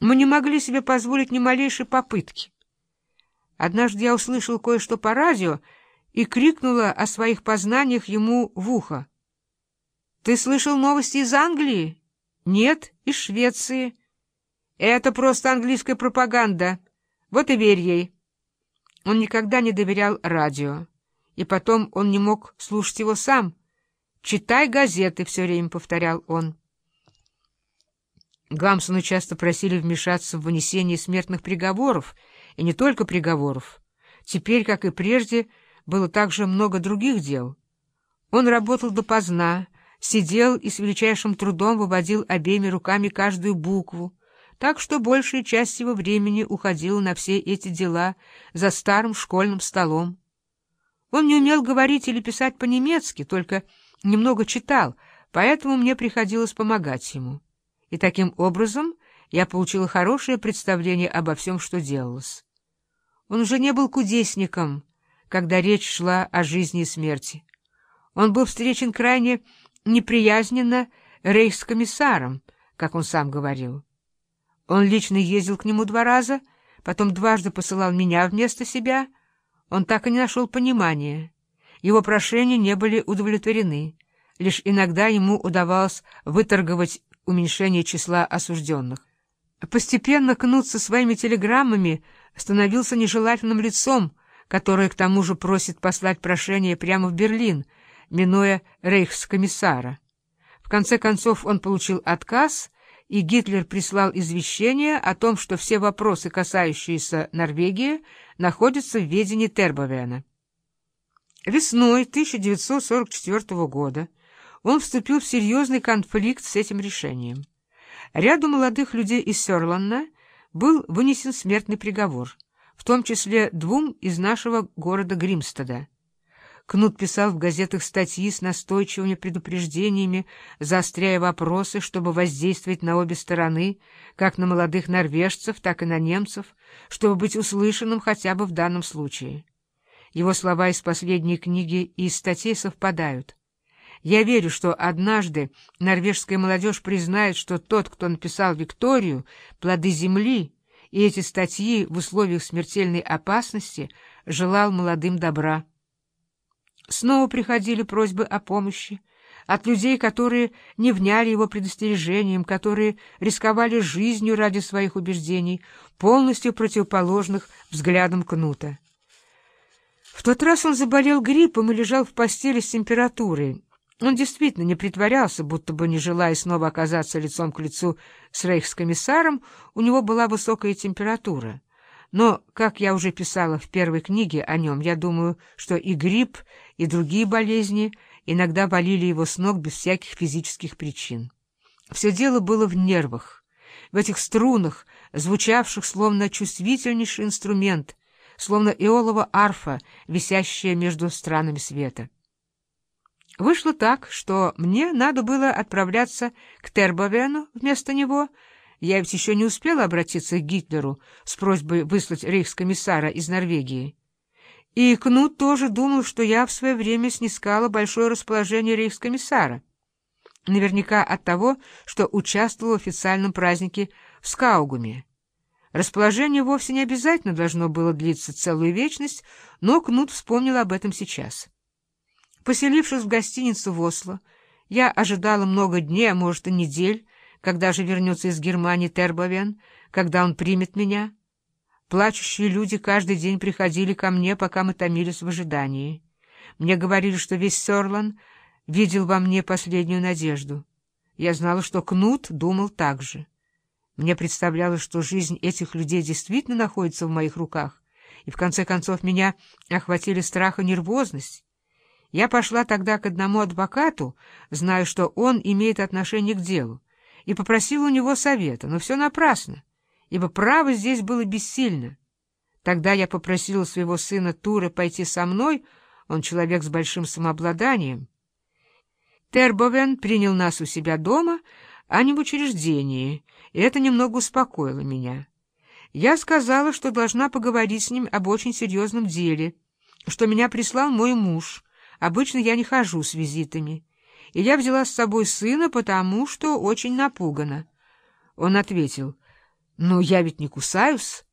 Мы не могли себе позволить ни малейшей попытки. Однажды я услышал кое-что по радио и крикнула о своих познаниях ему в ухо. «Ты слышал новости из Англии?» «Нет, из Швеции». «Это просто английская пропаганда. Вот и верь ей». Он никогда не доверял радио, и потом он не мог слушать его сам. «Читай газеты», — все время повторял он. Гамсону часто просили вмешаться в вынесение смертных приговоров, и не только приговоров. Теперь, как и прежде, было также много других дел. Он работал допоздна, сидел и с величайшим трудом выводил обеими руками каждую букву, так что большая часть его времени уходила на все эти дела за старым школьным столом. Он не умел говорить или писать по-немецки, только немного читал, поэтому мне приходилось помогать ему и таким образом я получила хорошее представление обо всем, что делалось. Он уже не был кудесником, когда речь шла о жизни и смерти. Он был встречен крайне неприязненно рейхскомиссаром, как он сам говорил. Он лично ездил к нему два раза, потом дважды посылал меня вместо себя. Он так и не нашел понимания. Его прошения не были удовлетворены. Лишь иногда ему удавалось выторговать уменьшение числа осужденных. Постепенно Кнут со своими телеграммами становился нежелательным лицом, которое к тому же просит послать прошение прямо в Берлин, минуя рейхскомиссара. В конце концов он получил отказ, и Гитлер прислал извещение о том, что все вопросы, касающиеся Норвегии, находятся в ведении Тербовена. Весной 1944 года он вступил в серьезный конфликт с этим решением. Ряду молодых людей из Сёрланна был вынесен смертный приговор, в том числе двум из нашего города Гримстада. Кнут писал в газетах статьи с настойчивыми предупреждениями, заостряя вопросы, чтобы воздействовать на обе стороны, как на молодых норвежцев, так и на немцев, чтобы быть услышанным хотя бы в данном случае. Его слова из последней книги и из статей совпадают. Я верю, что однажды норвежская молодежь признает, что тот, кто написал «Викторию», «Плоды земли» и эти статьи в условиях смертельной опасности желал молодым добра. Снова приходили просьбы о помощи от людей, которые не вняли его предостережениям, которые рисковали жизнью ради своих убеждений, полностью противоположных взглядам Кнута. В тот раз он заболел гриппом и лежал в постели с температурой. Он действительно не притворялся, будто бы, не желая снова оказаться лицом к лицу с рейхскомиссаром, у него была высокая температура. Но, как я уже писала в первой книге о нем, я думаю, что и грипп, и другие болезни иногда валили его с ног без всяких физических причин. Все дело было в нервах, в этих струнах, звучавших словно чувствительнейший инструмент, словно иолова арфа, висящая между странами света. Вышло так, что мне надо было отправляться к Тербовену вместо него. Я ведь еще не успела обратиться к Гитлеру с просьбой выслать рейхскомиссара из Норвегии. И Кнут тоже думал, что я в свое время снискала большое расположение рейхскомиссара. Наверняка от того, что участвовал в официальном празднике в Скаугуме. Расположение вовсе не обязательно должно было длиться целую вечность, но Кнут вспомнил об этом сейчас. Поселившись в гостиницу в Осло, я ожидала много дней, а может и недель, когда же вернется из Германии Тербовен, когда он примет меня. Плачущие люди каждый день приходили ко мне, пока мы томились в ожидании. Мне говорили, что весь Сёрлан видел во мне последнюю надежду. Я знала, что Кнут думал так же. Мне представлялось, что жизнь этих людей действительно находится в моих руках, и в конце концов меня охватили страх и нервозность. Я пошла тогда к одному адвокату, зная, что он имеет отношение к делу, и попросила у него совета, но все напрасно, ибо право здесь было бессильно. Тогда я попросила своего сына Тура пойти со мной, он человек с большим самообладанием. Тербовен принял нас у себя дома, а не в учреждении, и это немного успокоило меня. Я сказала, что должна поговорить с ним об очень серьезном деле, что меня прислал мой муж — Обычно я не хожу с визитами. И я взяла с собой сына, потому что очень напугана. Он ответил, Но я ведь не кусаюсь.